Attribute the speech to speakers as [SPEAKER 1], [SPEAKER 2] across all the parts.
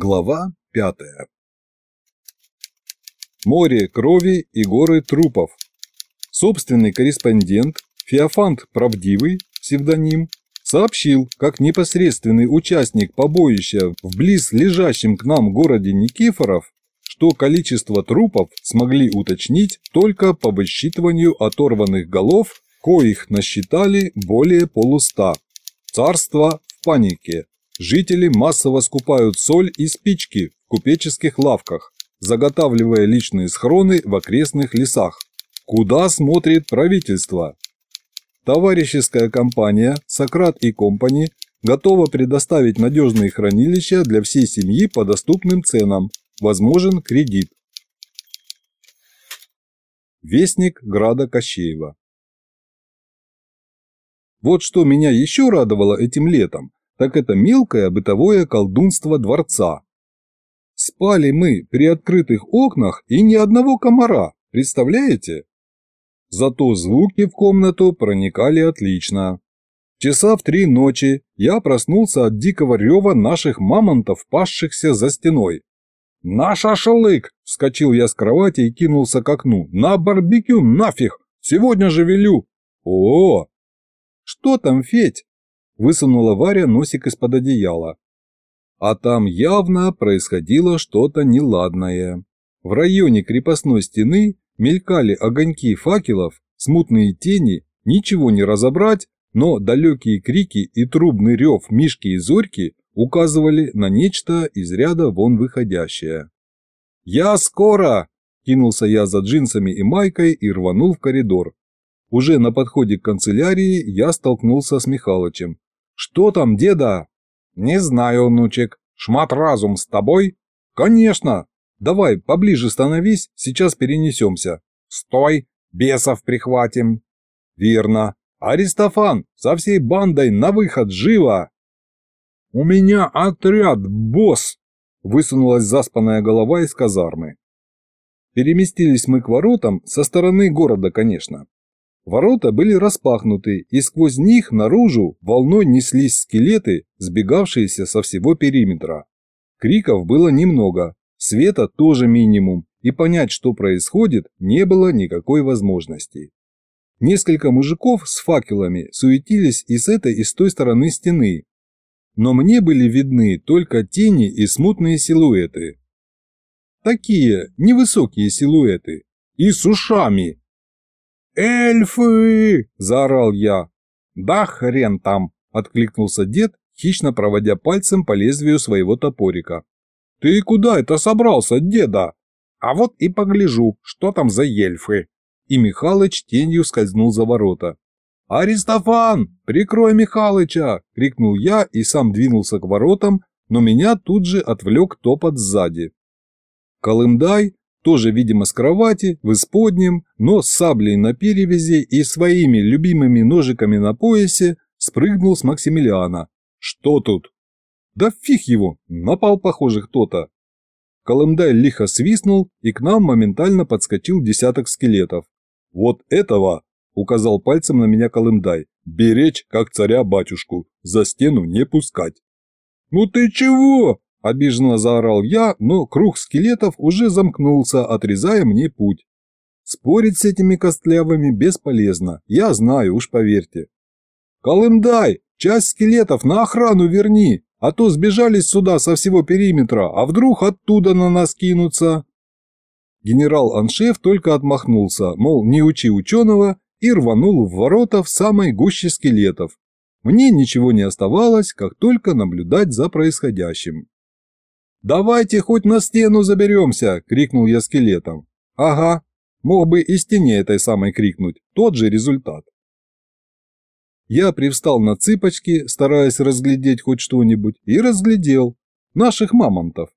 [SPEAKER 1] Глава пятая Море крови и горы трупов. Собственный корреспондент Феофант Правдивый, псевдоним, сообщил, как непосредственный участник побоища в близ лежащем к нам городе Никифоров, что количество трупов смогли уточнить только по высчитыванию оторванных голов, коих насчитали более полуста. Царство в панике. Жители массово скупают соль и спички в купеческих лавках, заготавливая личные схроны в окрестных лесах. Куда смотрит правительство? Товарищеская компания «Сократ и Компани» готова предоставить надежные хранилища для всей семьи по доступным ценам. Возможен кредит. Вестник Града Кощеева Вот что меня еще радовало этим летом, так это мелкое бытовое колдунство дворца. Спали мы при открытых окнах и ни одного комара, представляете? Зато звуки в комнату проникали отлично. Часа в три ночи я проснулся от дикого рева наших мамонтов, пасшихся за стеной. «На шашлык!» – вскочил я с кровати и кинулся к окну. «На барбекю нафиг! Сегодня же велю!» «О!» «Что там, Федь?» Высунула Варя носик из-под одеяла. А там явно происходило что-то неладное. В районе крепостной стены мелькали огоньки факелов, смутные тени, ничего не разобрать, но далекие крики и трубный рев Мишки и Зорьки указывали на нечто из ряда вон выходящее. «Я скоро!» – кинулся я за джинсами и майкой и рванул в коридор. Уже на подходе к канцелярии я столкнулся с Михалычем. «Что там, деда?» «Не знаю, внучек. Шмат разум с тобой?» «Конечно! Давай, поближе становись, сейчас перенесемся». «Стой! Бесов прихватим!» «Верно. Аристофан, со всей бандой на выход, живо!» «У меня отряд, босс!» – высунулась заспанная голова из казармы. Переместились мы к воротам, со стороны города, конечно. Ворота были распахнуты, и сквозь них наружу волной неслись скелеты, сбегавшиеся со всего периметра. Криков было немного, света тоже минимум, и понять, что происходит, не было никакой возможности. Несколько мужиков с факелами суетились и с этой, и с той стороны стены. Но мне были видны только тени и смутные силуэты. Такие невысокие силуэты. И с ушами, «Эльфы!» – заорал я. «Да хрен там!» – откликнулся дед, хищно проводя пальцем по лезвию своего топорика. «Ты куда это собрался, деда?» «А вот и погляжу, что там за эльфы!» И Михалыч тенью скользнул за ворота. «Аристофан, прикрой Михалыча!» – крикнул я и сам двинулся к воротам, но меня тут же отвлек топот сзади. Колымдай, тоже, видимо, с кровати, в исподнем, но с саблей на перевязи и своими любимыми ножиками на поясе, спрыгнул с Максимилиана. Что тут? Да фиг его, напал, похоже, кто-то. Колымдай лихо свистнул, и к нам моментально подскочил десяток скелетов. «Вот этого!» – указал пальцем на меня Колымдай. «Беречь, как царя-батюшку, за стену не пускать». «Ну ты чего?» Обиженно заорал я, но круг скелетов уже замкнулся, отрезая мне путь. Спорить с этими костлявыми бесполезно, я знаю, уж поверьте. «Колымдай, часть скелетов на охрану верни, а то сбежались сюда со всего периметра, а вдруг оттуда на нас кинутся?» Генерал-аншеф только отмахнулся, мол, не учи ученого, и рванул в ворота в самой гуще скелетов. Мне ничего не оставалось, как только наблюдать за происходящим. «Давайте хоть на стену заберемся!» – крикнул я скелетом. «Ага, мог бы и стене этой самой крикнуть, тот же результат». Я привстал на цыпочки, стараясь разглядеть хоть что-нибудь, и разглядел. Наших мамонтов.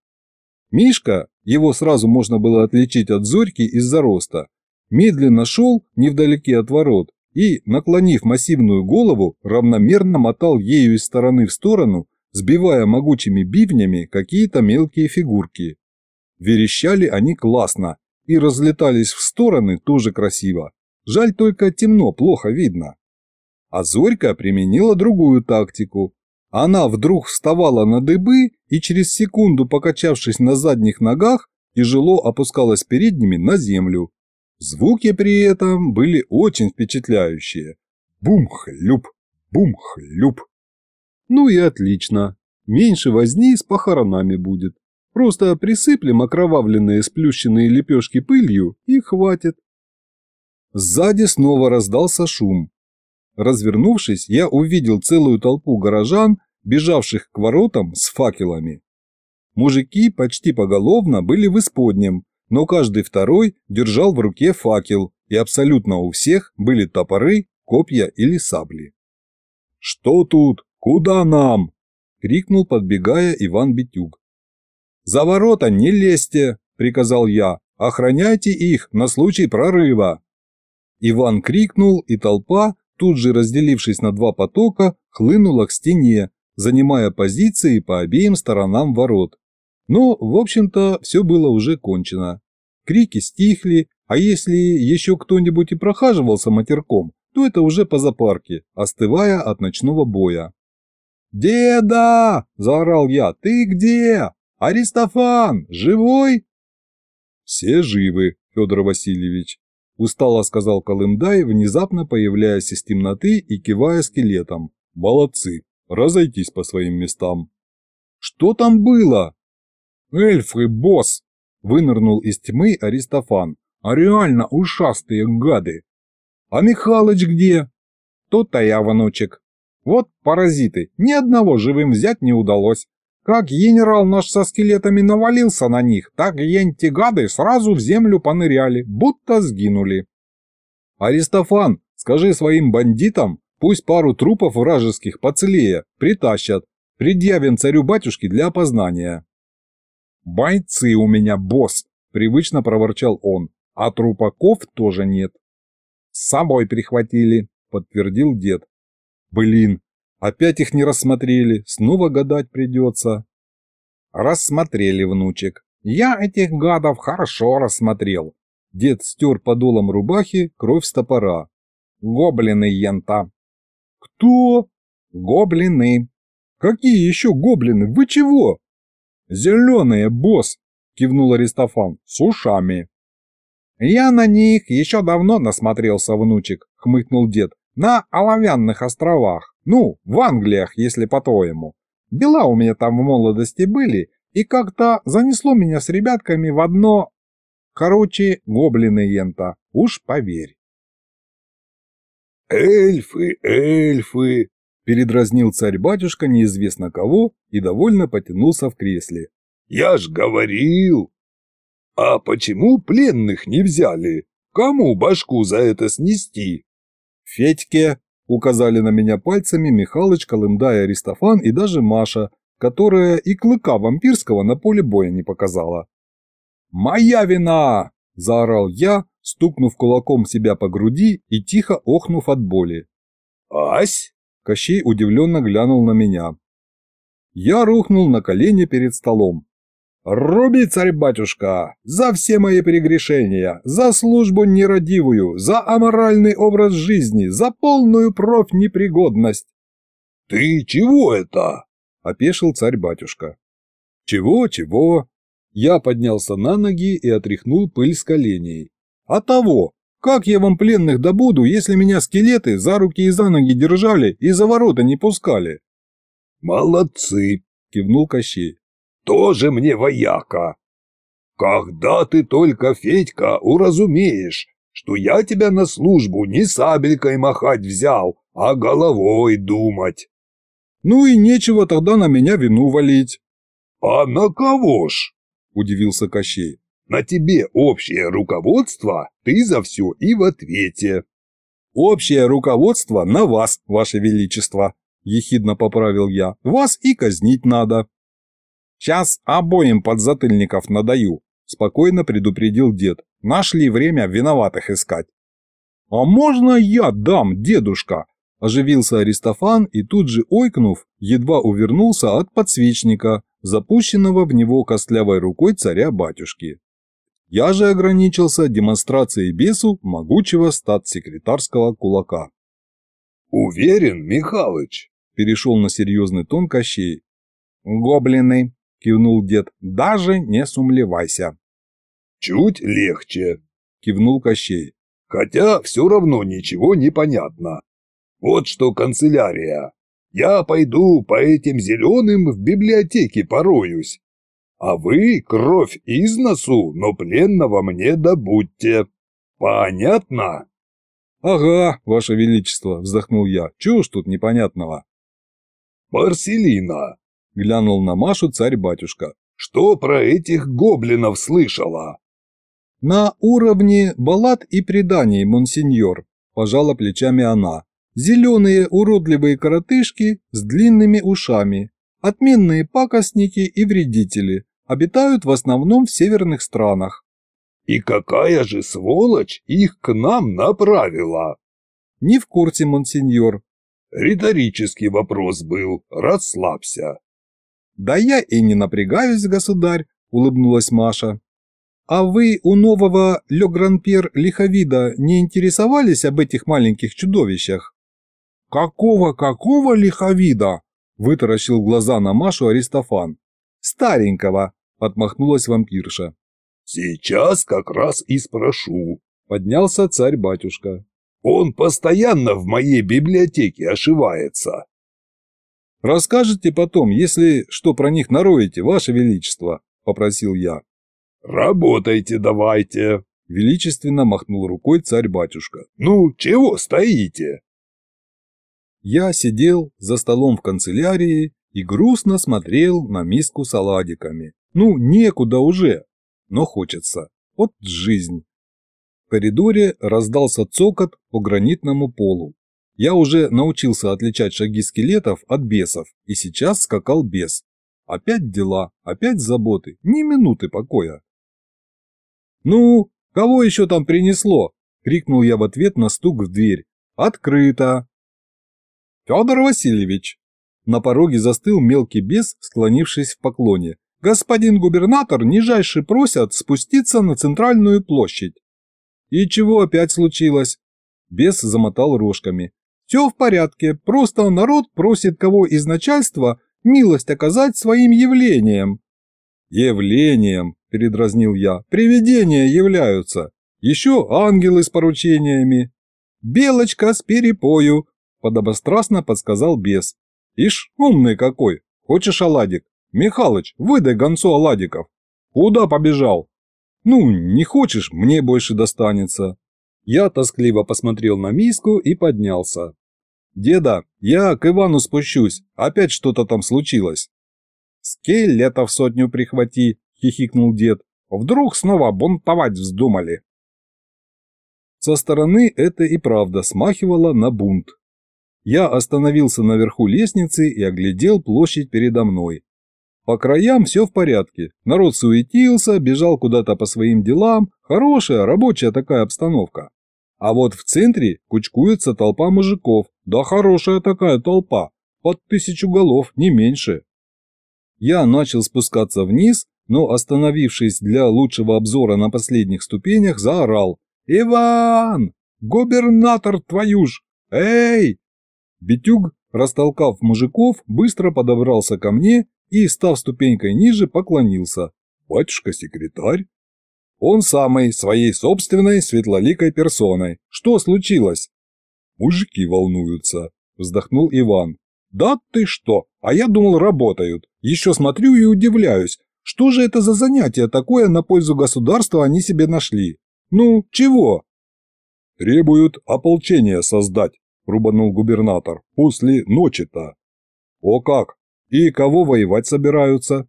[SPEAKER 1] Мишка, его сразу можно было отличить от Зорьки из-за роста, медленно шел невдалеке от ворот и, наклонив массивную голову, равномерно мотал ею из стороны в сторону, сбивая могучими бивнями какие-то мелкие фигурки. Верещали они классно и разлетались в стороны тоже красиво. Жаль только темно, плохо видно. А Зорька применила другую тактику. Она вдруг вставала на дыбы и через секунду, покачавшись на задних ногах, тяжело опускалась передними на землю. Звуки при этом были очень впечатляющие. Бум-хлюп, бум-хлюп. Ну и отлично. Меньше возни с похоронами будет. Просто присыплем окровавленные сплющенные лепешки пылью и хватит. Сзади снова раздался шум. Развернувшись, я увидел целую толпу горожан, бежавших к воротам с факелами. Мужики почти поголовно были в исподнем, но каждый второй держал в руке факел, и абсолютно у всех были топоры, копья или сабли. «Что тут? Куда нам?» – крикнул, подбегая Иван Битюк. «За ворота не лезьте!» – приказал я. «Охраняйте их на случай прорыва!» Иван крикнул, и толпа, тут же разделившись на два потока, хлынула к стене, занимая позиции по обеим сторонам ворот. Но, в общем-то, все было уже кончено. Крики стихли, а если еще кто-нибудь и прохаживался матерком, то это уже по запарке, остывая от ночного боя. «Деда!» – заорал я. «Ты где? Аристофан! Живой?» «Все живы, Федор Васильевич», Устало сказал Колымдай, внезапно появляясь из темноты и кивая скелетом. Молодцы, разойтись по своим местам. Что там было? Эльфы, босс! Вынырнул из тьмы Аристофан. А реально ушастые гады. А Михалыч где? Тот-то я, внучек. Вот паразиты, ни одного живым взять не удалось. Как генерал наш со скелетами навалился на них, так ентигады сразу в землю поныряли, будто сгинули. Аристофан, скажи своим бандитам, пусть пару трупов вражеских поцелее притащат, предъявим царю-батюшке для опознания. «Бойцы у меня, босс!» – привычно проворчал он, а трупаков тоже нет. «С собой прихватили», – подтвердил дед. «Блин, Опять их не рассмотрели, снова гадать придется. Рассмотрели, внучек. Я этих гадов хорошо рассмотрел. Дед стер подолом рубахи кровь с топора. Гоблины, ента. Кто? Гоблины. Какие еще гоблины? Вы чего? Зеленые, босс, кивнул Аристофан, с ушами. Я на них еще давно насмотрелся, внучек, хмыкнул дед. На Оловянных островах. Ну, в Англиях, если по-твоему. Дела у меня там в молодости были, и как-то занесло меня с ребятками в одно... Короче, гоблины ента, уж поверь.
[SPEAKER 2] «Эльфы, эльфы!» – передразнил царь-батюшка неизвестно кого и довольно потянулся в кресле. «Я ж говорил!» «А почему пленных не взяли? Кому башку за это снести?»
[SPEAKER 1] «Федьке!» – указали на меня пальцами Михалыч, Колымда и Аристофан и даже Маша, которая и клыка вампирского на поле боя не показала. «Моя вина!» – заорал я, стукнув кулаком себя по груди и тихо охнув от боли.
[SPEAKER 2] «Ась?»
[SPEAKER 1] – Кощей удивленно глянул на меня. Я рухнул на колени перед столом. «Руби, царь-батюшка, за все мои прегрешения, за службу нерадивую, за аморальный образ жизни, за полную профнепригодность!»
[SPEAKER 2] «Ты чего это?»
[SPEAKER 1] – опешил царь-батюшка. «Чего, чего?» Я поднялся на ноги и отряхнул пыль с коленей. «А того! Как я вам пленных добуду, если меня скелеты за руки и за ноги держали и за ворота не пускали?»
[SPEAKER 2] «Молодцы!» – кивнул Кощей тоже мне вояка. Когда ты только, Федька, уразумеешь, что я тебя на службу не сабелькой махать взял, а головой думать.
[SPEAKER 1] Ну и нечего тогда на меня вину валить.
[SPEAKER 2] А на кого ж? Удивился Кощей. На тебе общее руководство, ты за все и в ответе.
[SPEAKER 1] Общее руководство на вас, ваше величество, ехидно поправил я. Вас и казнить надо. Сейчас обоим подзатыльников надаю, спокойно предупредил дед. Нашли время виноватых искать. А можно я дам, дедушка? Оживился Аристофан и тут же ойкнув, едва увернулся от подсвечника, запущенного в него костлявой рукой царя-батюшки. Я же ограничился демонстрацией бесу могучего статс-секретарского кулака.
[SPEAKER 2] «Уверен, Михалыч?»
[SPEAKER 1] – перешел на серьезный тон Кощей. «Гоблины!» – кивнул дед. «Даже не сумлевайся!»
[SPEAKER 2] «Чуть легче!» – кивнул Кощей. «Хотя все равно ничего не понятно. Вот что канцелярия. Я пойду по этим зеленым в библиотеке пороюсь. А вы кровь из носу, но пленного мне добудьте. Понятно?»
[SPEAKER 1] «Ага, ваше величество», – вздохнул я. «Чего ж тут непонятного?»
[SPEAKER 2] «Марселина», – глянул на Машу царь-батюшка. «Что про этих гоблинов слышала?»
[SPEAKER 1] «На уровне баллад и преданий, монсеньор», – пожала плечами она. «Зеленые уродливые коротышки с длинными ушами, отменные пакостники и вредители, обитают в основном в северных странах.
[SPEAKER 2] И какая же сволочь их к нам направила?
[SPEAKER 1] Не в курсе, монсеньор.
[SPEAKER 2] Риторический вопрос был, расслабься.
[SPEAKER 1] Да я и не напрягаюсь, государь, улыбнулась Маша. А вы у нового Ле Гранпьер Лиховида не интересовались об этих маленьких чудовищах? Какого-какого лиховида? Вытаращил глаза на Машу Аристофан. Старенького, отмахнулась вампирша.
[SPEAKER 2] «Сейчас как раз и спрошу», –
[SPEAKER 1] поднялся царь-батюшка.
[SPEAKER 2] «Он постоянно в моей библиотеке ошивается».
[SPEAKER 1] «Расскажете потом, если что про них нароете, ваше величество», – попросил я.
[SPEAKER 2] «Работайте давайте», –
[SPEAKER 1] величественно махнул рукой царь-батюшка.
[SPEAKER 2] «Ну, чего стоите?»
[SPEAKER 1] Я сидел за столом в канцелярии и грустно смотрел на миску с оладиками. Ну, некуда уже но хочется. Вот жизнь. В коридоре раздался цокот по гранитному полу. Я уже научился отличать шаги скелетов от бесов, и сейчас скакал бес. Опять дела, опять заботы, ни минуты покоя. «Ну, кого еще там принесло?» – крикнул я в ответ на стук в дверь. «Открыто!» «Федор Васильевич!» На пороге застыл мелкий бес, склонившись в поклоне. Господин губернатор нижайше просят спуститься на центральную площадь. И чего опять случилось? Бес замотал рожками. Все в порядке, просто народ просит кого из начальства милость оказать своим явлением. Явлением, передразнил я, привидения являются. Еще ангелы с поручениями. Белочка с перепою, подобострастно подсказал бес. Ишь, умный какой, хочешь оладик? «Михалыч, выдай гонцу оладиков». «Куда побежал?» «Ну, не хочешь, мне больше достанется». Я тоскливо посмотрел на миску и поднялся. «Деда, я к Ивану спущусь, опять что-то там случилось». «Скелетов сотню прихвати», — хихикнул дед. «Вдруг снова бунтовать вздумали». Со стороны это и правда смахивало на бунт. Я остановился наверху лестницы и оглядел площадь передо мной. По краям все в порядке. Народ суетился, бежал куда-то по своим делам. Хорошая, рабочая такая обстановка. А вот в центре кучкуется толпа мужиков. Да хорошая такая толпа. Под тысячу голов, не меньше. Я начал спускаться вниз, но, остановившись для лучшего обзора на последних ступенях, заорал. «Иван! Губернатор твою ж! Эй!» Битюг, растолкав мужиков, быстро подобрался ко мне и, став ступенькой ниже, поклонился. «Батюшка-секретарь?» «Он самый, своей собственной светлоликой персоной. Что случилось?» «Мужики волнуются», – вздохнул Иван. «Да ты что? А я думал, работают. Еще смотрю и удивляюсь. Что же это за занятие такое на пользу государства они себе нашли? Ну, чего?» «Требуют ополчение создать», – рубанул губернатор. «После ночи-то». «О как! И кого воевать собираются?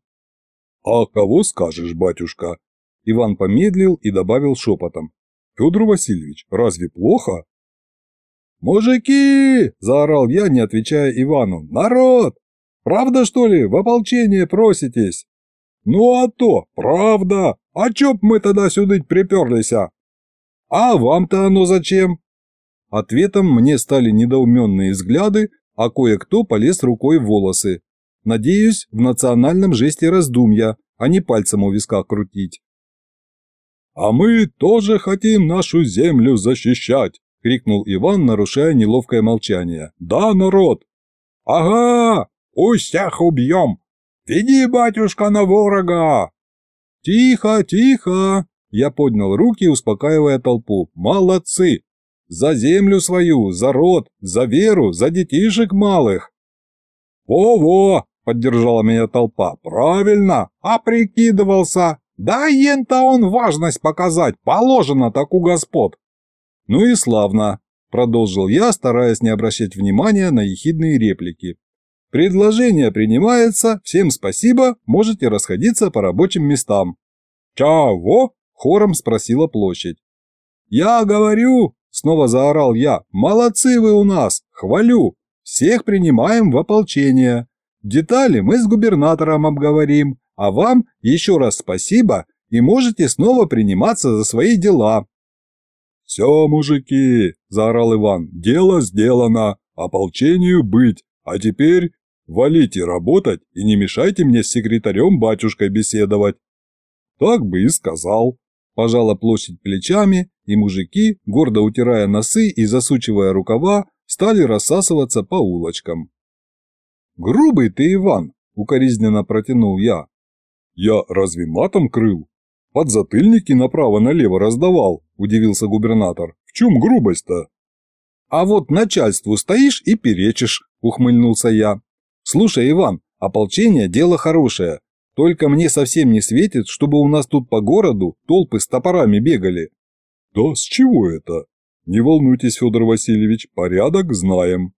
[SPEAKER 1] А кого скажешь, батюшка? Иван помедлил и добавил шепотом. Федор Васильевич, разве плохо? «Мужики!» – заорал я, не отвечая Ивану. «Народ! Правда, что ли, в ополчение проситесь?» «Ну а то, правда! А чё б мы тогда сюда приперлись, а?» «А вам-то оно зачем?» Ответом мне стали недоуменные взгляды, а кое-кто полез рукой в волосы. Надеюсь, в национальном жесте раздумья, а не пальцем у виска крутить. «А мы тоже хотим нашу землю защищать!» – крикнул Иван, нарушая неловкое молчание. «Да, народ!» Ага, всех убьем! Веди, батюшка, на ворога!» «Тихо, тихо!» Я поднял руки, успокаивая толпу. «Молодцы! За землю свою, за род, за веру, за детишек малых!» «Во-во!» – поддержала меня толпа. «Правильно! А прикидывался! Да ен-то он важность показать, положено так у господ!» «Ну и славно!» – продолжил я, стараясь не обращать внимания на ехидные реплики. Предложение принимается, всем спасибо, можете расходиться по рабочим местам. Чего? Хором спросила площадь. Я говорю, снова заорал я, молодцы вы у нас, хвалю. Всех принимаем в ополчение. Детали мы с губернатором обговорим, а вам еще раз спасибо и можете снова приниматься за свои дела. «Все, мужики!» – заорал Иван. «Дело сделано, ополчению быть, а теперь Валите работать и не мешайте мне с секретарем-батюшкой беседовать. Так бы и сказал. Пожала площадь плечами, и мужики, гордо утирая носы и засучивая рукава, стали рассасываться по улочкам. «Грубый ты, Иван!» – укоризненно протянул я. «Я разве матом крыл? Подзатыльники направо-налево раздавал», – удивился губернатор. «В чем грубость-то?» «А вот начальству стоишь и перечишь», – ухмыльнулся я. Слушай, Иван, ополчение – дело хорошее. Только мне совсем не светит, чтобы у нас тут по городу толпы с топорами бегали. Да с чего это? Не волнуйтесь, Федор Васильевич, порядок знаем.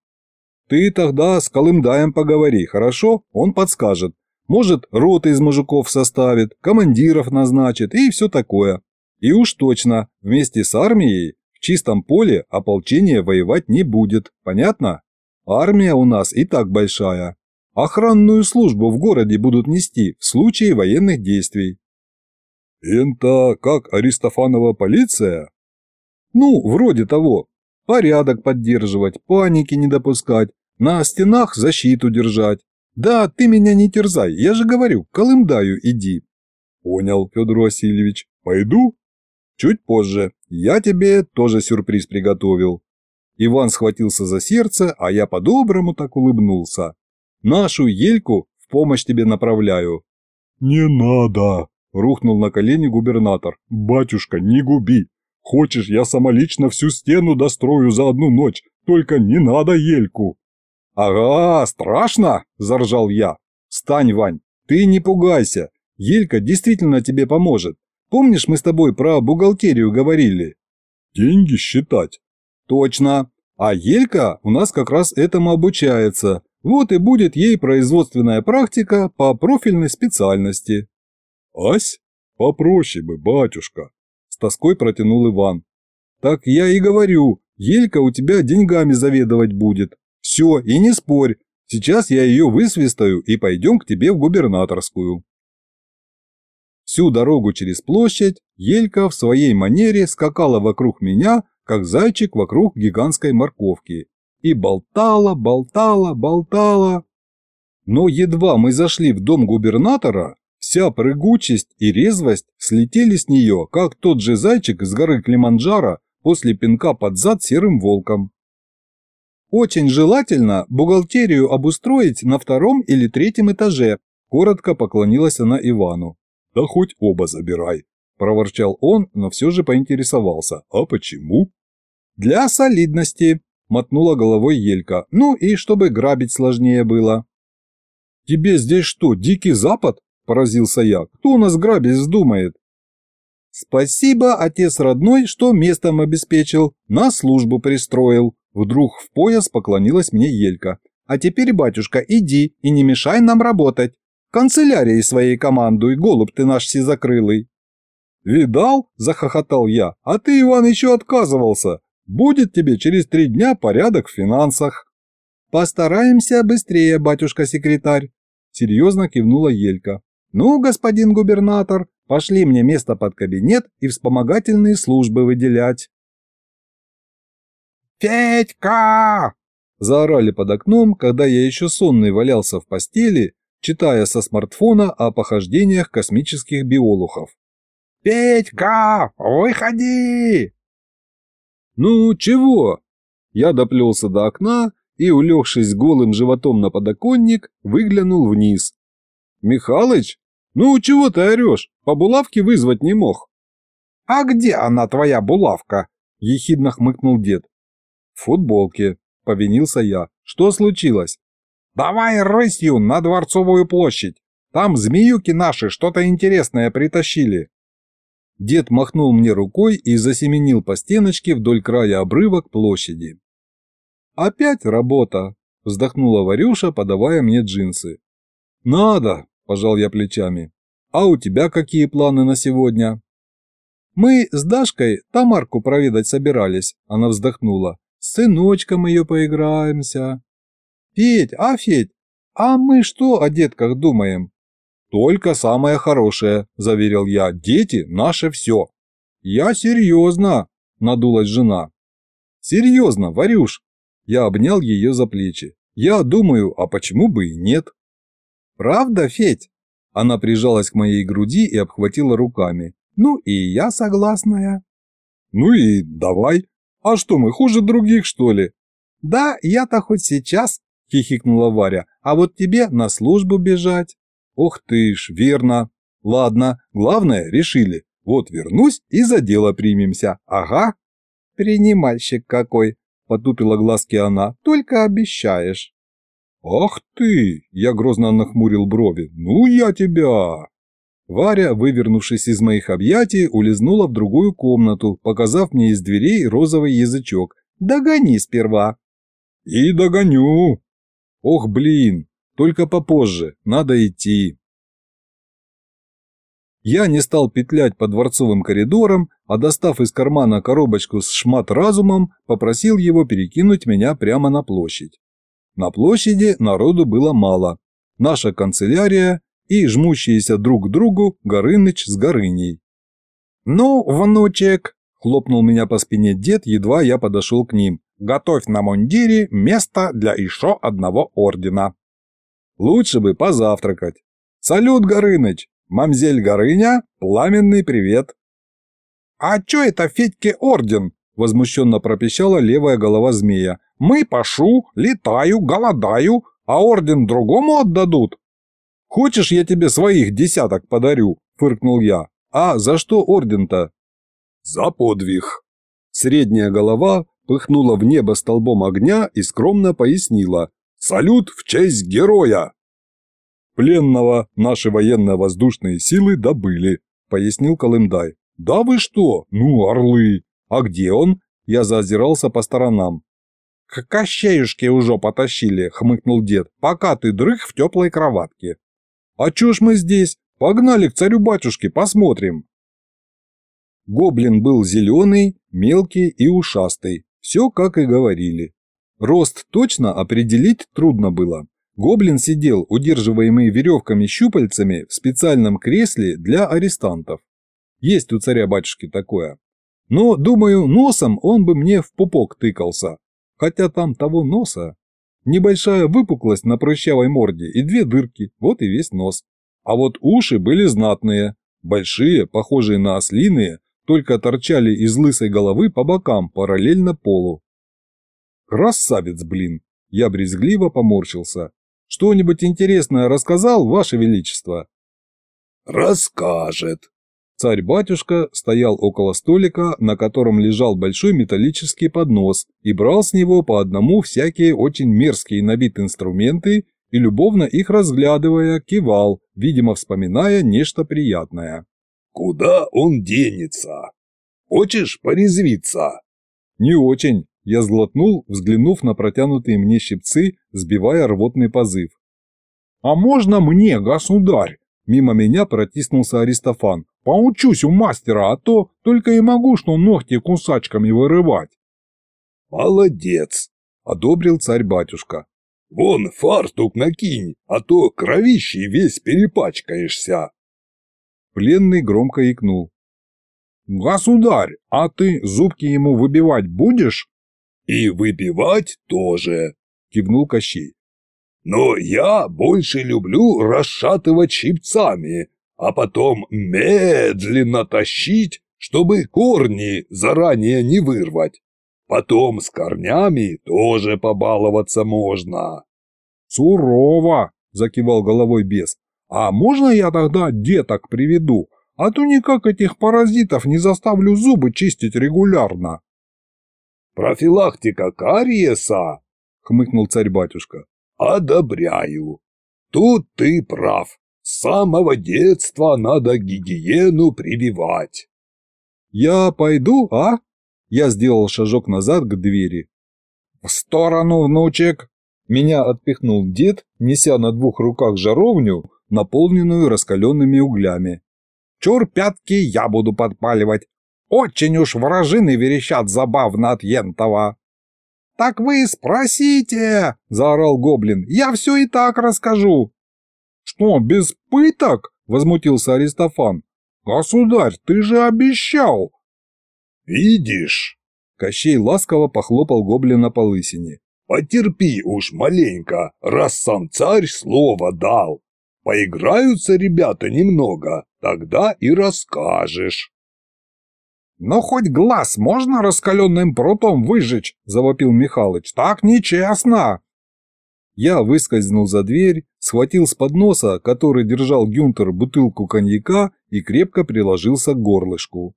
[SPEAKER 1] Ты тогда с Колымдаем поговори, хорошо? Он подскажет. Может, роты из мужиков составит, командиров назначит и все такое. И уж точно, вместе с армией в чистом поле ополчение воевать не будет, понятно? Армия у нас и так большая. Охранную службу в городе будут нести в случае военных действий. Это как Аристофанова полиция? Ну, вроде того. Порядок поддерживать, паники не допускать, на стенах защиту держать. Да, ты меня не терзай, я же говорю, Колымдаю иди. Понял, Федор Васильевич. Пойду? Чуть позже. Я тебе тоже сюрприз приготовил. Иван схватился за сердце, а я по-доброму так улыбнулся. Нашу ельку в помощь тебе направляю». «Не надо!» – рухнул на колени губернатор. «Батюшка, не губи! Хочешь, я самолично всю стену дострою за одну ночь, только не надо ельку!» «Ага, страшно!» – заржал я. «Стань, Вань, ты не пугайся, елька действительно тебе поможет. Помнишь, мы с тобой про бухгалтерию говорили?» «Деньги считать?» Точно. А Елька у нас как раз этому обучается. Вот и будет ей производственная практика по профильной специальности. Ась, попроще бы, батюшка, с тоской протянул Иван. Так я и говорю, Елька у тебя деньгами заведовать будет. Все, и не спорь. Сейчас я ее высвистаю и пойдем к тебе в губернаторскую. Всю дорогу через площадь Елька в своей манере скакала вокруг меня, как зайчик вокруг гигантской морковки, и болтала, болтала, болтала. Но едва мы зашли в дом губернатора, вся прыгучесть и резвость слетели с нее, как тот же зайчик с горы Климанджаро после пинка под зад серым волком. Очень желательно бухгалтерию обустроить на втором или третьем этаже, коротко поклонилась она Ивану. Да хоть оба забирай, – проворчал он, но все же поинтересовался. «А почему?» «Для солидности», – мотнула головой Елька. «Ну и чтобы грабить сложнее было». «Тебе здесь что, Дикий Запад?» – поразился я. «Кто у нас грабить вздумает?» «Спасибо, отец родной, что местом обеспечил, на службу пристроил», – вдруг в пояс поклонилась мне Елька. «А теперь, батюшка, иди и не мешай нам работать. Канцелярией своей командуй, голубь ты наш сизокрылый». «Видал?» – захохотал я. «А ты, Иван, еще отказывался. Будет тебе через три дня порядок в финансах». «Постараемся быстрее, батюшка-секретарь», – серьезно кивнула Елька. «Ну, господин губернатор, пошли мне место под кабинет и вспомогательные службы выделять». «Федька!» – заорали под окном, когда я еще сонный валялся в постели, читая со смартфона о похождениях космических биолухов. «Петька, выходи!» «Ну, чего?» Я доплелся до окна и, улегшись голым животом на подоконник, выглянул вниз. «Михалыч, ну чего ты орешь? По булавке вызвать не мог».
[SPEAKER 3] «А где она, твоя булавка?» – ехидно хмыкнул дед.
[SPEAKER 1] «В футболке», – повинился я. «Что случилось?»
[SPEAKER 3] «Давай рысью на Дворцовую площадь. Там змеюки наши что-то интересное притащили».
[SPEAKER 1] Дед махнул мне рукой и засеменил по стеночке вдоль края обрыва к площади. «Опять работа!» – вздохнула Варюша, подавая мне джинсы. «Надо!» – пожал я плечами. «А у тебя какие планы на сегодня?» «Мы с Дашкой Тамарку проведать собирались», – она вздохнула. «С сыночком ее поиграемся». «Федь, а, Федь, а мы что о детках думаем?» «Только самое хорошее», – заверил я. «Дети – наше все». «Я серьезно», – надулась жена. «Серьезно, Варюш». Я обнял ее за плечи. «Я думаю, а почему бы и нет?» «Правда, Федь?» Она прижалась к моей груди и обхватила руками. «Ну и я согласная». «Ну и давай. А что, мы хуже других, что ли?» «Да, я-то хоть сейчас», – хихикнула Варя, «а вот тебе на службу бежать». «Ох ты ж, верно. Ладно, главное, решили. Вот вернусь и за дело примемся. Ага». «Принимальщик какой», – потупила глазки она, – «только обещаешь». «Ах ты!» – я грозно нахмурил брови. «Ну я тебя!» Варя, вывернувшись из моих объятий, улизнула в другую комнату, показав мне из дверей розовый язычок. «Догони сперва!» «И догоню!» «Ох, блин! Только попозже, надо идти!» Я не стал петлять по дворцовым коридорам, а достав из кармана коробочку с шмат-разумом, попросил его перекинуть меня прямо на площадь. На площади народу было мало. Наша канцелярия и жмущиеся друг к другу Горыныч с Горыней.
[SPEAKER 3] «Ну, внучек!» – хлопнул меня по спине дед, едва я подошел к ним. «Готовь на мундире место для еще одного ордена».
[SPEAKER 1] «Лучше бы позавтракать. Салют, Горыныч! Мамзель Горыня, пламенный привет!»
[SPEAKER 3] «А чё это Федьке орден?» – возмущенно пропищала левая голова змея. «Мы пашу, летаю, голодаю, а орден другому отдадут?»
[SPEAKER 1] «Хочешь, я тебе своих десяток подарю?» – фыркнул я. «А за что орден-то?»
[SPEAKER 2] «За подвиг».
[SPEAKER 1] Средняя голова пыхнула в небо столбом огня и скромно пояснила. «Салют в честь героя!» «Пленного наши военно-воздушные силы добыли», – пояснил Колымдай. «Да вы что? Ну, орлы! А где он?» Я заозирался по сторонам.
[SPEAKER 3] «К Кощеюшке уже потащили», – хмыкнул дед, – «пока ты дрых в теплой кроватке».
[SPEAKER 1] «А чё ж мы здесь? Погнали к царю-батюшке, посмотрим!» Гоблин был зеленый, мелкий и ушастый, все как и говорили. Рост точно определить трудно было. Гоблин сидел, удерживаемый веревками щупальцами, в специальном кресле для арестантов. Есть у царя-батюшки такое. Но, думаю, носом он бы мне в пупок тыкался. Хотя там того носа Небольшая выпуклость на прыщавой морде и две дырки, вот и весь нос. А вот уши были знатные, большие, похожие на ослиные, только торчали из лысой головы по бокам, параллельно полу. Красавец, блин! Я брезгливо поморщился. Что-нибудь интересное рассказал, Ваше Величество?
[SPEAKER 2] Расскажет,
[SPEAKER 1] Царь-батюшка стоял около столика, на котором лежал большой металлический поднос, и брал с него по одному всякие очень мерзкие на вид инструменты и, любовно их разглядывая, кивал, видимо, вспоминая нечто приятное.
[SPEAKER 2] «Куда он денется? Хочешь порезвиться?»
[SPEAKER 1] «Не очень», – я сглотнул, взглянув на протянутые мне щипцы, сбивая рвотный позыв.
[SPEAKER 3] «А можно мне, государь?» Мимо меня протиснулся Аристофан. Поучусь у мастера, а то только и могу что ногти кусачками вырывать.
[SPEAKER 2] Молодец, одобрил царь-батюшка. Вон фартук накинь, а то кровищей весь перепачкаешься.
[SPEAKER 1] Пленный громко икнул.
[SPEAKER 3] «Государь, а ты зубки ему выбивать будешь?»
[SPEAKER 2] «И выбивать тоже», – кивнул Кощей. «Но я больше люблю расшатывать щипцами, а потом медленно тащить, чтобы корни заранее не вырвать. Потом с корнями тоже побаловаться можно.
[SPEAKER 1] Сурово, закивал головой бес. А можно я тогда деток приведу? А то никак этих паразитов не заставлю зубы чистить регулярно.
[SPEAKER 2] Профилактика кариеса, хмыкнул царь-батюшка. Одобряю. Тут ты прав. С самого детства надо гигиену прививать.
[SPEAKER 1] Я пойду, а? Я сделал шажок назад к двери. В сторону, внучек! Меня отпихнул дед, неся на двух руках жаровню, наполненную раскаленными углями. Чур пятки я буду подпаливать. Очень уж вражины верещат забавно от ентова. «Так вы спросите!» – заорал гоблин. «Я все и так расскажу!» «Что, без пыток?» – возмутился Аристофан. «Государь, ты же обещал!»
[SPEAKER 2] «Видишь?» – Кощей ласково похлопал гоблина по лысине. «Потерпи уж маленько, раз сам царь слово дал. Поиграются ребята немного, тогда и расскажешь».
[SPEAKER 1] «Но хоть глаз можно раскаленным прутом выжечь?» – завопил Михалыч. «Так нечестно!» Я выскользнул за дверь, схватил с подноса, который держал Гюнтер, бутылку коньяка и крепко приложился к горлышку.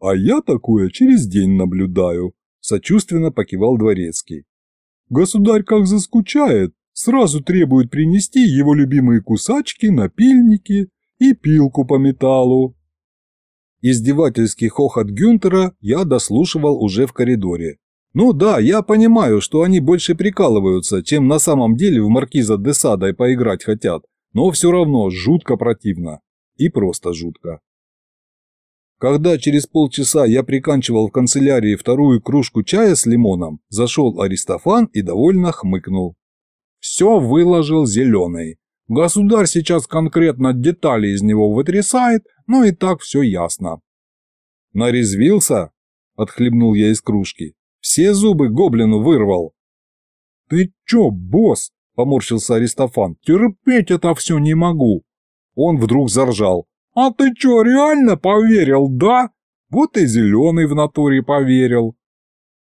[SPEAKER 1] «А я такое через день наблюдаю», – сочувственно покивал дворецкий. «Государь как заскучает, сразу требует принести его любимые кусачки, напильники и пилку по металлу». Издевательский хохот Гюнтера я дослушивал уже в коридоре. Ну да, я понимаю, что они больше прикалываются, чем на самом деле в маркиза де Садой поиграть хотят, но все равно жутко противно. И просто жутко. Когда через полчаса я приканчивал в канцелярии вторую кружку чая с лимоном, зашел Аристофан и довольно хмыкнул. Все выложил зеленый. Государь сейчас конкретно детали из него вытрясает, но и так все ясно. Нарезвился? Отхлебнул я из кружки. Все зубы гоблину вырвал. Ты чё, босс? Поморщился Аристофан. Терпеть это все не могу. Он вдруг заржал. А ты чё, реально поверил, да? Вот и зеленый в натуре поверил.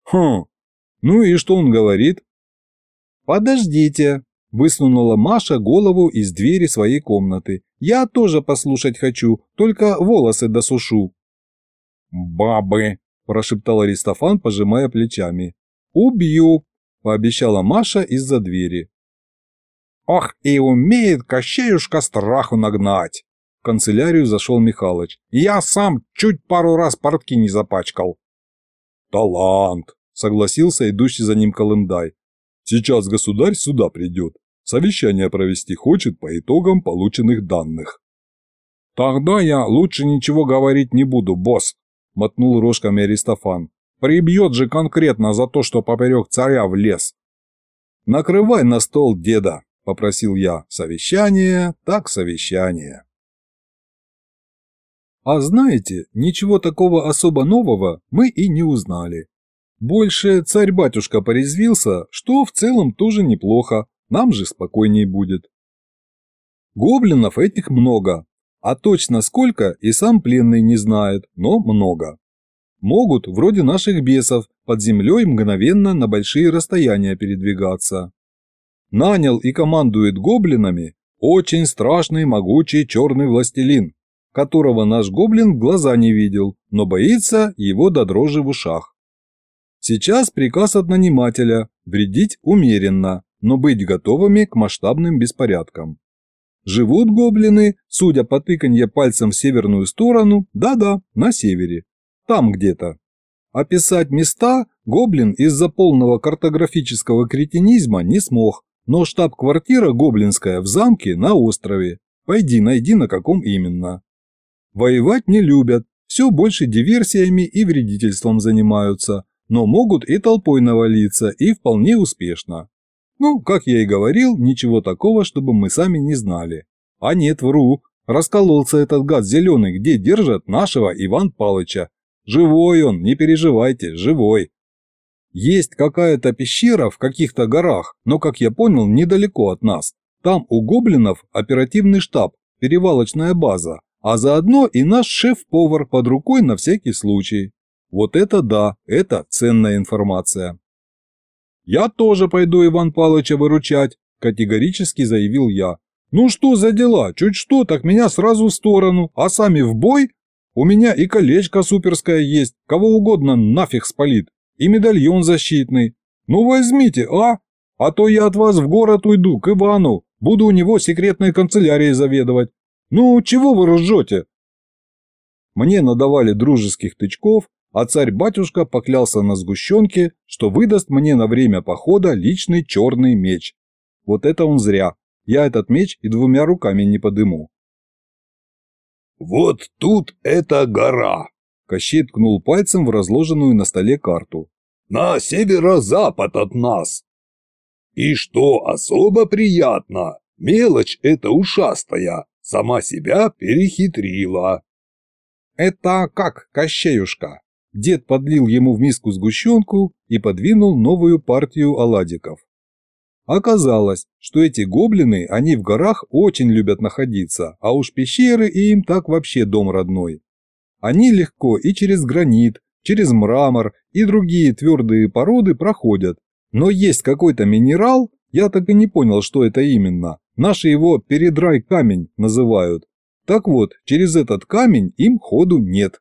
[SPEAKER 1] Хм, ну и что он говорит? Подождите, Высунула Маша голову из двери своей комнаты. «Я тоже послушать хочу, только волосы досушу». «Бабы!» – прошептал Аристофан, пожимая плечами. «Убью!» – пообещала Маша из-за двери. «Ох, и умеет Кощеюшка страху нагнать!» В канцелярию зашел Михалыч. «Я сам чуть пару раз портки не запачкал». «Талант!» – согласился идущий за ним Колымдай. «Сейчас государь сюда придет. Совещание провести хочет по итогам полученных данных. «Тогда я лучше ничего говорить не буду, босс», – мотнул рожками Аристофан. «Прибьет же конкретно за то, что поперек царя влез». «Накрывай на стол деда», – попросил я. «Совещание, так совещание». А знаете, ничего такого особо нового мы и не узнали. Больше царь-батюшка порезвился, что в целом тоже неплохо, нам же спокойней будет. Гоблинов этих много, а точно сколько и сам пленный не знает, но много. Могут, вроде наших бесов, под землей мгновенно на большие расстояния передвигаться. Нанял и командует гоблинами очень страшный могучий черный властелин, которого наш гоблин глаза не видел, но боится его до дрожи в ушах. Сейчас приказ от нанимателя – вредить умеренно, но быть готовыми к масштабным беспорядкам. Живут гоблины, судя по тыканье пальцем в северную сторону, да-да, на севере, там где-то. Описать места гоблин из-за полного картографического кретинизма не смог, но штаб-квартира гоблинская в замке на острове. Пойди найди на каком именно. Воевать не любят, все больше диверсиями и вредительством занимаются, но могут и толпой навалиться, и вполне успешно. Ну, как я и говорил, ничего такого, чтобы мы сами не знали. А нет, вру. Раскололся этот гад зеленый, где держат нашего Иван Палыча. Живой он, не переживайте, живой. Есть какая-то пещера в каких-то горах, но, как я понял, недалеко от нас. Там у гоблинов оперативный штаб, перевалочная база, а заодно и наш шеф-повар под рукой на всякий случай. Вот это да, это ценная информация. «Я тоже пойду Иван Павловича выручать», – категорически заявил я. «Ну что за дела? Чуть что, так меня сразу в сторону, а сами в бой? У меня и колечко суперское есть, кого угодно нафиг спалит, и медальон защитный. Ну возьмите, а? А то я от вас в город уйду, к Ивану, буду у него секретной канцелярией заведовать. Ну, чего вы ржете?» Мне надавали дружеских тычков, а царь-батюшка поклялся на сгущенке, что выдаст мне на время похода личный черный меч. Вот это он зря. Я этот меч и двумя руками не подыму.
[SPEAKER 2] «Вот тут эта гора!»
[SPEAKER 1] Кощей ткнул пальцем в разложенную на столе карту.
[SPEAKER 2] «На северо-запад от нас!» «И что особо приятно, мелочь эта ушастая сама себя перехитрила!»
[SPEAKER 1] «Это как, Кощеюшка?» Дед подлил ему в миску сгущенку и подвинул новую партию оладиков. Оказалось, что эти гоблины, они в горах очень любят находиться, а уж пещеры и им так вообще дом родной. Они легко и через гранит, через мрамор и другие твердые породы проходят. Но есть какой-то минерал, я так и не понял, что это именно. Наши его передрай камень называют. Так вот, через этот камень им ходу нет.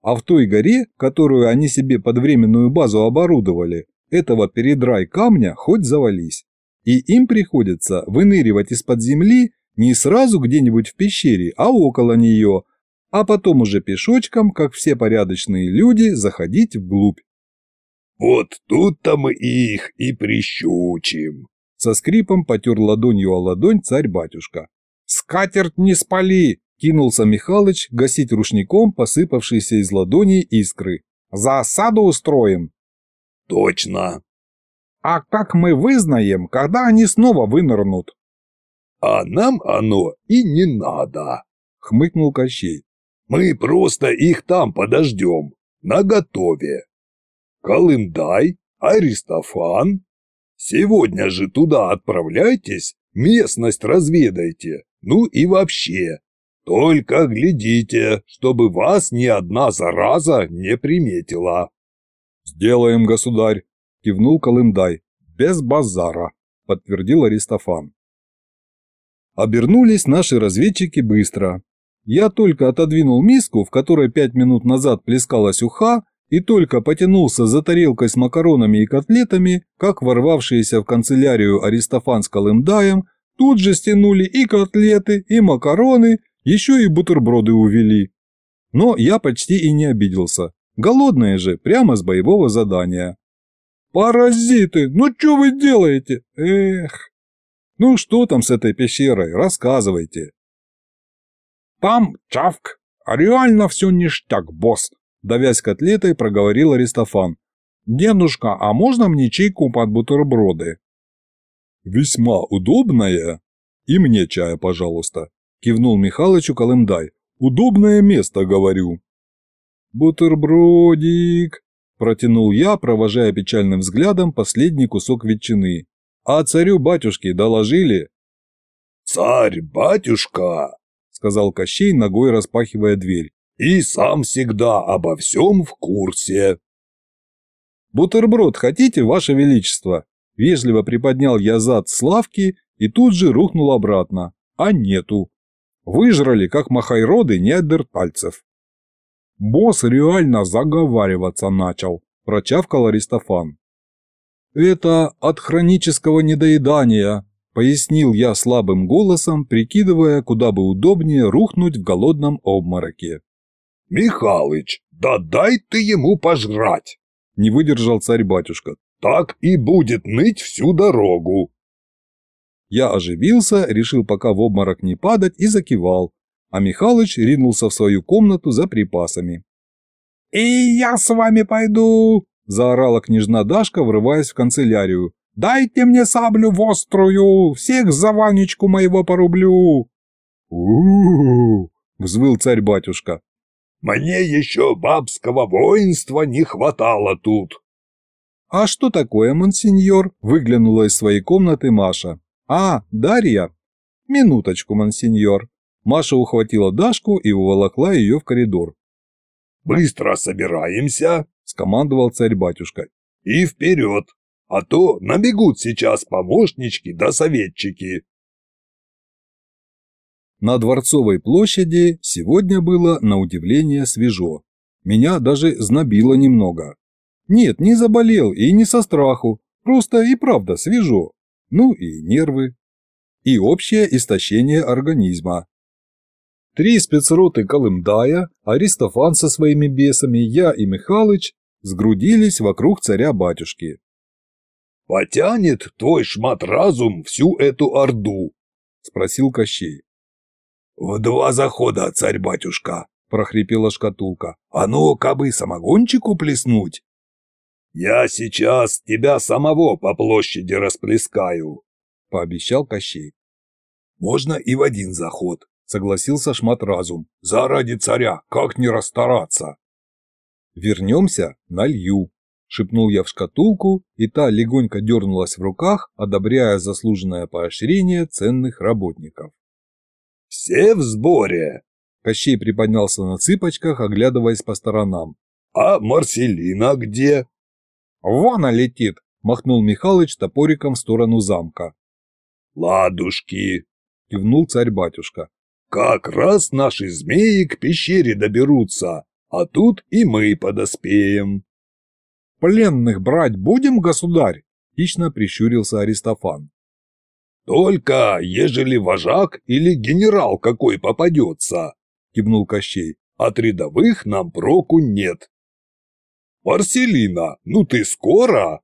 [SPEAKER 1] А в той горе, которую они себе под временную базу оборудовали, этого передрай камня хоть завались. И им приходится выныривать из-под земли не сразу где-нибудь в пещере, а около нее, а потом уже пешочком, как все порядочные люди, заходить вглубь.
[SPEAKER 2] «Вот тут-то мы их и прищучим!»
[SPEAKER 1] Со скрипом потер ладонью о ладонь царь-батюшка. «Скатерть не спали!» Кинулся Михалыч гасить рушником посыпавшиеся из ладоней искры. «За осаду устроим!»
[SPEAKER 2] «Точно!»
[SPEAKER 1] «А как мы вызнаем, когда они снова вынырнут?»
[SPEAKER 2] «А нам оно и не надо!» — хмыкнул Кощей. «Мы просто их там подождем, наготове. Колымдай, Аристофан, сегодня же туда отправляйтесь, местность разведайте, ну и вообще, только глядите, чтобы вас ни одна зараза не приметила.
[SPEAKER 1] Сделаем, государь, кивнул Колымдай. Без базара, подтвердил Аристофан. Обернулись наши разведчики быстро. Я только отодвинул миску, в которой пять минут назад плескалась уха, и только потянулся за тарелкой с макаронами и котлетами, как ворвавшиеся в канцелярию Аристофан с Колымдаем тут же стянули и котлеты, и макароны, еще и бутерброды увели. Но я почти и не обиделся. Голодные же, прямо с боевого задания. «Паразиты! Ну что вы делаете? Эх!» «Ну что там с этой пещерой? Рассказывайте!» «Там чавк! А реально все ништяк, босс!» Давясь котлетой, проговорил Аристофан. «Дедушка, а можно мне чайку под бутерброды?» «Весьма удобная. И мне чая, пожалуйста», кивнул Михалычу Колымдай. Удобное место, говорю. Бутербродик, протянул я, провожая печальным взглядом последний кусок ветчины. А царю-батюшке доложили?
[SPEAKER 2] «Царь-батюшка!» — сказал Кощей, ногой распахивая дверь. «И сам всегда обо всем в курсе».
[SPEAKER 1] «Бутерброд хотите, ваше величество?» Вежливо приподнял я зад Славки и тут же рухнул обратно. А нету. Выжрали, как махайроды, неандертальцев. Босс реально заговариваться начал, прочавкал Аристофан. Это от хронического недоедания, пояснил я слабым голосом, прикидывая, куда бы удобнее рухнуть в голодном обмороке.
[SPEAKER 2] «Михалыч, да дай ты ему пожрать!»
[SPEAKER 1] Не выдержал царь-батюшка.
[SPEAKER 2] «Так и будет ныть всю дорогу!»
[SPEAKER 1] Я оживился, решил пока в обморок не падать и закивал, а Михалыч ринулся в свою комнату за припасами. «И я с вами пойду!» – заорала княжна Дашка, врываясь в канцелярию. «Дайте мне саблю вострую, всех за Ванечку моего порублю!»
[SPEAKER 2] «У-у-у!»
[SPEAKER 1] – взвыл царь-батюшка.
[SPEAKER 2] «Мне еще бабского воинства не хватало тут!»
[SPEAKER 1] «А что такое, монсеньор?» – выглянула из своей комнаты Маша. «А, Дарья?» «Минуточку, монсеньор». Маша ухватила Дашку и уволокла ее в коридор.
[SPEAKER 2] быстро собираемся, скомандовал царь-батюшка. И вперед, а то набегут сейчас помощнички да советчики.
[SPEAKER 1] На Дворцовой площади сегодня было на удивление свежо. Меня даже знобило немного. Нет, не заболел и не со страху, просто и правда свежо. Ну и нервы. И общее истощение организма. Три спецроты Колымдая, Аристофан со своими бесами, я и Михалыч сгрудились вокруг царя-батюшки.
[SPEAKER 2] «Потянет твой шмат-разум всю эту орду?» – спросил Кощей. «В два захода, царь-батюшка!» – прохрипела шкатулка. «А ну, кабы самогончику плеснуть!» «Я сейчас тебя самого по площади расплескаю!» – пообещал Кощей. «Можно и в один заход», – согласился шмат-разум. «Заради царя, как не расстараться!»
[SPEAKER 1] «Вернемся, налью», – шепнул я в шкатулку, и та легонько дернулась в руках, одобряя заслуженное поощрение ценных работников.
[SPEAKER 2] «Все в сборе!»
[SPEAKER 1] Кощей приподнялся на цыпочках, оглядываясь по сторонам.
[SPEAKER 2] «А Марселина где?»
[SPEAKER 1] «Вон она летит!» – махнул Михалыч топориком в сторону замка.
[SPEAKER 2] «Ладушки!» – кивнул царь-батюшка. «Как раз наши змеи к пещере доберутся, а тут и мы подоспеем».
[SPEAKER 1] «Пленных брать будем, государь?» – хищно прищурился Аристофан.
[SPEAKER 2] «Только ежели вожак или генерал какой попадется», – кивнул Кощей. «От рядовых нам проку нет». «Марселина, ну ты скоро?»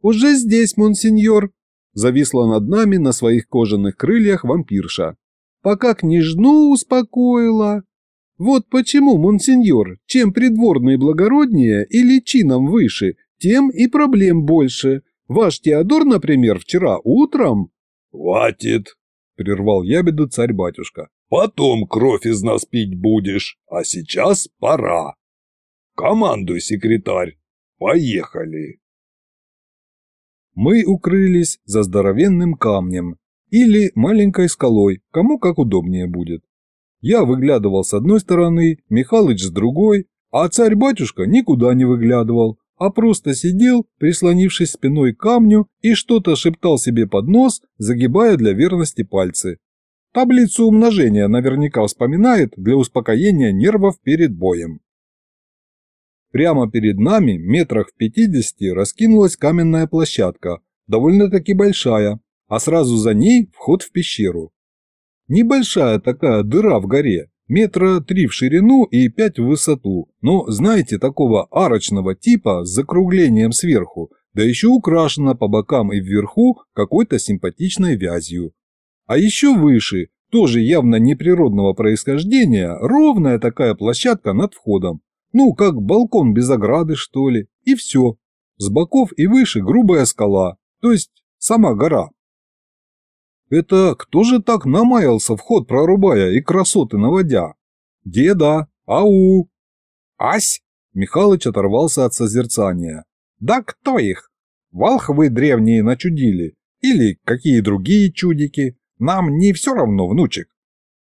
[SPEAKER 1] «Уже здесь, монсеньор», – зависла над нами на своих кожаных крыльях вампирша. «Пока княжну успокоила». «Вот почему, монсеньор, чем придворные благороднее или чином выше, тем и проблем больше. Ваш Теодор, например, вчера утром...»
[SPEAKER 2] «Хватит!» – прервал ябеду царь-батюшка. «Потом кровь из нас пить будешь, а сейчас пора. Командуй, секретарь, поехали!»
[SPEAKER 1] Мы укрылись за здоровенным камнем или маленькой скалой, кому как удобнее будет. Я выглядывал с одной стороны, Михалыч с другой, а царь-батюшка никуда не выглядывал, а просто сидел, прислонившись спиной к камню и что-то шептал себе под нос, загибая для верности пальцы. Таблицу умножения наверняка вспоминает для успокоения нервов перед боем. Прямо перед нами, метрах в пятидесяти, раскинулась каменная площадка, довольно-таки большая, а сразу за ней вход в пещеру. Небольшая такая дыра в горе, метра три в ширину и пять в высоту, но, знаете, такого арочного типа с закруглением сверху, да еще украшена по бокам и вверху какой-то симпатичной вязью. А еще выше, тоже явно неприродного происхождения, ровная такая площадка над входом. Ну, как балкон без ограды, что ли, и все. С боков и выше грубая скала, то есть сама гора. Это кто же так намаялся вход прорубая и красоты наводя? Деда, ау! Ась! Михалыч оторвался от созерцания. Да кто их? Волхвы древние начудили. Или какие другие чудики. Нам не все равно, внучек.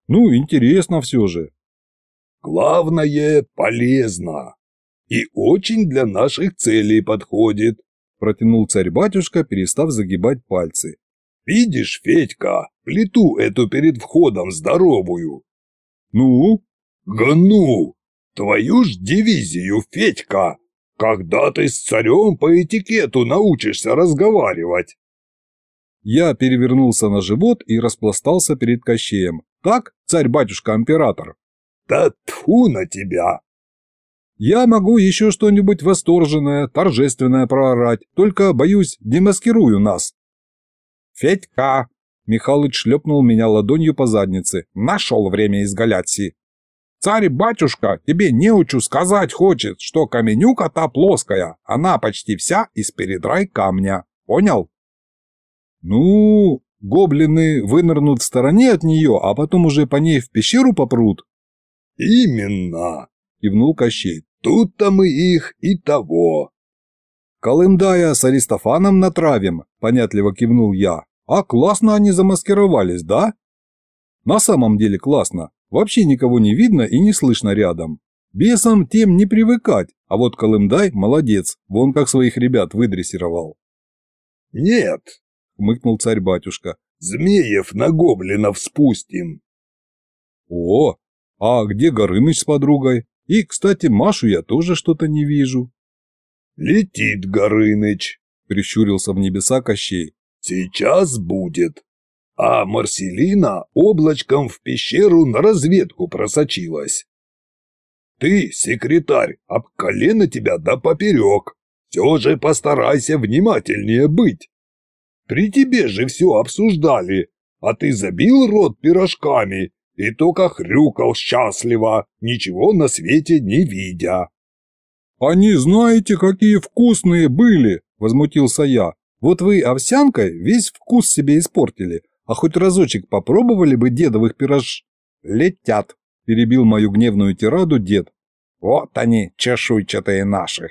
[SPEAKER 1] Ну, интересно все же.
[SPEAKER 2] Главное, полезно. И очень для наших целей подходит, протянул царь-батюшка, перестав загибать пальцы. Видишь, Федька, плиту эту перед входом здоровую. Ну? Гну! Твою ж дивизию, Федька! Когда ты с царем по этикету научишься разговаривать?
[SPEAKER 1] Я перевернулся на живот и распластался перед Кощеем. Так, царь-батюшка-император?
[SPEAKER 2] Да тьфу на тебя!
[SPEAKER 1] Я могу еще что-нибудь восторженное, торжественное проорать, только, боюсь, демаскирую нас. «Федька!» Михалыч шлепнул меня ладонью по заднице. «Нашел время изгаляться!» «Царь-батюшка тебе неучу сказать хочет, что каменюка та плоская, она почти вся из передрай камня. Понял?» «Ну, гоблины вынырнут в стороне от нее, а потом уже по ней в пещеру попрут?»
[SPEAKER 2] «Именно!» – кивнул Кощей. «Тут-то мы их и того!»
[SPEAKER 1] «Колымдая с Аристофаном натравим», – понятливо кивнул я. «А классно они замаскировались, да?» «На самом деле классно. Вообще никого не видно и не слышно рядом. Бесам тем не привыкать, а вот Колымдай молодец, вон как своих ребят выдрессировал.
[SPEAKER 2] «Нет», — хмыкнул царь-батюшка, — «змеев на гоблинов спустим».
[SPEAKER 1] «О, а где Горыныч с подругой? И, кстати, Машу я тоже что-то не вижу».
[SPEAKER 2] «Летит Горыныч», —
[SPEAKER 1] прищурился в небеса Кощей.
[SPEAKER 2] «Сейчас будет. А Марселина облачком в пещеру на разведку просочилась. Ты, секретарь, об колено тебя да поперек. Все же постарайся внимательнее быть. При тебе же все обсуждали, а ты забил рот пирожками и только хрюкал счастливо, ничего на свете не видя.
[SPEAKER 1] «Они знаете, какие вкусные были!» – возмутился я. «Вот вы овсянкой весь вкус себе испортили, а хоть разочек попробовали бы дедовых пирож...» «Летят!» перебил мою гневную тираду дед. «Вот они, чешуйчатые наши!»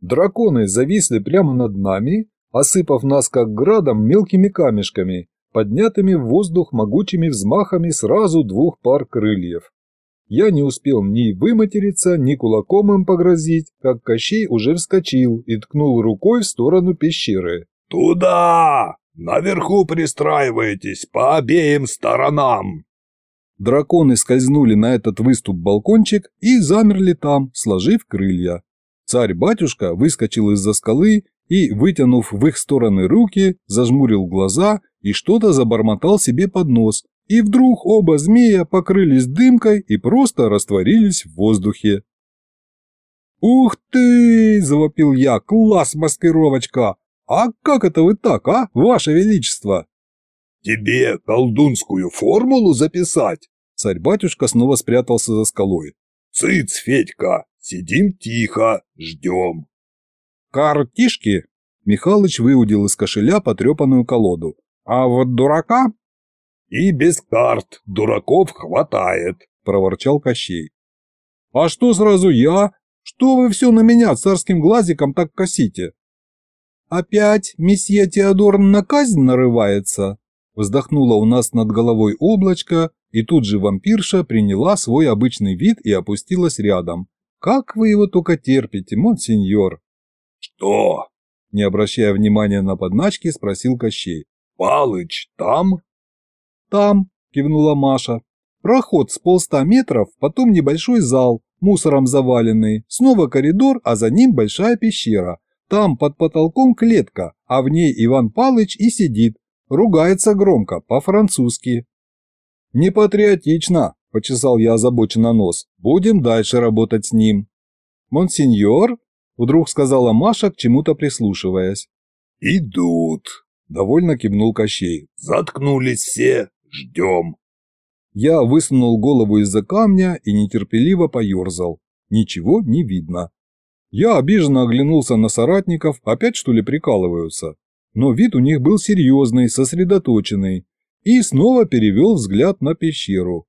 [SPEAKER 1] Драконы зависли прямо над нами, осыпав нас как градом мелкими камешками, поднятыми в воздух могучими взмахами сразу двух пар крыльев. Я не успел ни выматериться, ни кулаком им погрозить, как Кощей уже вскочил и ткнул рукой в сторону пещеры.
[SPEAKER 2] «Туда! Наверху пристраивайтесь по обеим сторонам!»
[SPEAKER 1] Драконы скользнули на этот выступ-балкончик и замерли там, сложив крылья. Царь-батюшка выскочил из-за скалы и, вытянув в их стороны руки, зажмурил глаза и что-то забормотал себе под нос, и вдруг оба змея покрылись дымкой и просто растворились в воздухе. «Ух ты!» – завопил я. «Класс, маскировочка! А как это вы так, а, ваше величество?»
[SPEAKER 2] «Тебе колдунскую формулу записать?»
[SPEAKER 1] Царь-батюшка снова спрятался за скалой.
[SPEAKER 2] «Цыц, Федька, сидим тихо, ждем».
[SPEAKER 1] «Картишки?» Михалыч выудил из кошеля потрепанную колоду. «А вот дурака?»
[SPEAKER 2] «И без карт дураков хватает», – проворчал Кощей.
[SPEAKER 1] «А что сразу я? Что вы все на меня царским глазиком так косите?» «Опять месье Теодор на казнь нарывается?» Вздохнула у нас над головой облачко, и тут же вампирша приняла свой обычный вид и опустилась рядом. «Как вы его только терпите, монсеньор?»
[SPEAKER 2] «Что?»
[SPEAKER 1] Не обращая внимания на подначки, спросил Кощей.
[SPEAKER 2] «Палыч там?»
[SPEAKER 1] «Там», кивнула Маша. «Проход с полста метров, потом небольшой зал, мусором заваленный, снова коридор, а за ним большая пещера. Там под потолком клетка, а в ней Иван Палыч и сидит, Ругается громко, по-французски. «Непатриотично», – почесал я озабоченно нос. «Будем дальше работать с ним». «Монсеньор?» – вдруг сказала Маша, к чему-то прислушиваясь.
[SPEAKER 2] «Идут», – довольно кивнул Кощей. «Заткнулись все, ждем».
[SPEAKER 1] Я высунул голову из-за камня и нетерпеливо поерзал. Ничего не видно. Я обиженно оглянулся на соратников, опять что ли прикалываются но вид у них был серьезный, сосредоточенный, и снова перевел взгляд на пещеру.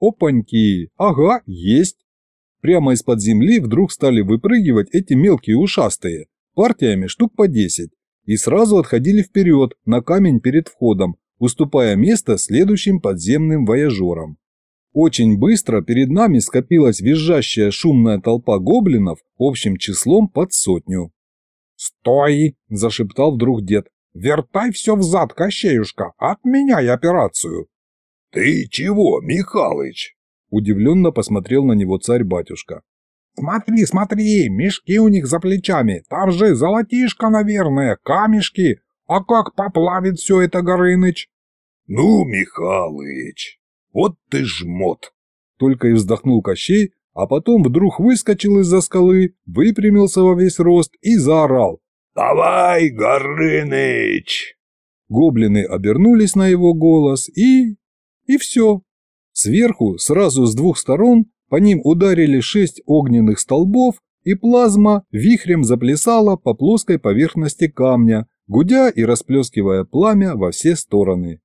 [SPEAKER 1] Опаньки, ага, есть. Прямо из-под земли вдруг стали выпрыгивать эти мелкие ушастые, партиями штук по десять, и сразу отходили вперед на камень перед входом, уступая место следующим подземным вояжерам. Очень быстро перед нами скопилась визжащая шумная толпа гоблинов общим числом под сотню.
[SPEAKER 3] «Стой!» – зашептал вдруг дед. «Вертай все взад, Кощеюшка, отменяй операцию!»
[SPEAKER 2] «Ты чего, Михалыч?»
[SPEAKER 1] – удивленно посмотрел на него царь-батюшка.
[SPEAKER 3] «Смотри, смотри, мешки у них за плечами, там же золотишко, наверное, камешки. А как поплавит все это Горыныч?»
[SPEAKER 2] «Ну, Михалыч, вот ты жмот!»
[SPEAKER 1] Только и вздохнул Кощей, а потом вдруг выскочил из-за скалы, выпрямился во весь рост и заорал.
[SPEAKER 2] «Давай, Горыныч!»
[SPEAKER 1] Гоблины обернулись на его голос и... и все. Сверху, сразу с двух сторон, по ним ударили шесть огненных столбов, и плазма вихрем заплясала по плоской поверхности камня, гудя и расплескивая пламя во все стороны.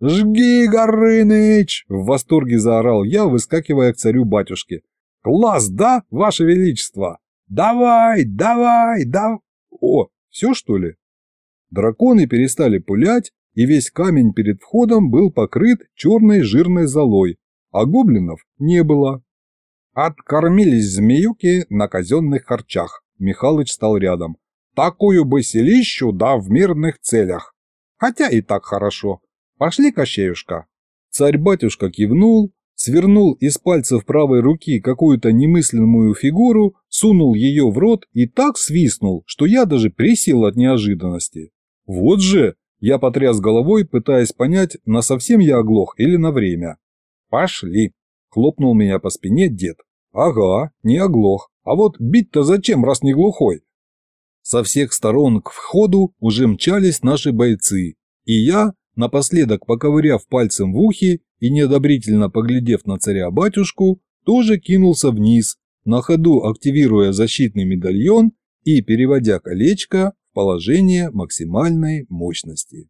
[SPEAKER 1] «Жги, Горыныч!» – в восторге заорал я, выскакивая к царю-батюшке. «Класс, да, ваше величество? Давай, давай, да...» «О, все что ли?» Драконы перестали пулять, и весь камень перед входом был покрыт черной жирной золой, а гоблинов не было. Откормились змеюки на казенных харчах. Михалыч стал рядом. Такую бы селищу, да в мирных целях. Хотя и так хорошо. Пошли, Кощеюшка. Царь-батюшка кивнул, свернул из пальцев правой руки какую-то немысленную фигуру, сунул ее в рот и так свистнул, что я даже присел от неожиданности. Вот же, я потряс головой, пытаясь понять, на совсем я оглох или на время. «Пошли!» – хлопнул меня по спине дед. «Ага, не оглох. А вот бить-то зачем, раз не глухой?» Со всех сторон к входу уже мчались наши бойцы, и я, напоследок поковыряв пальцем в ухе и неодобрительно поглядев на царя-батюшку, тоже кинулся вниз, на ходу активируя защитный медальон и переводя колечко в положение максимальной мощности.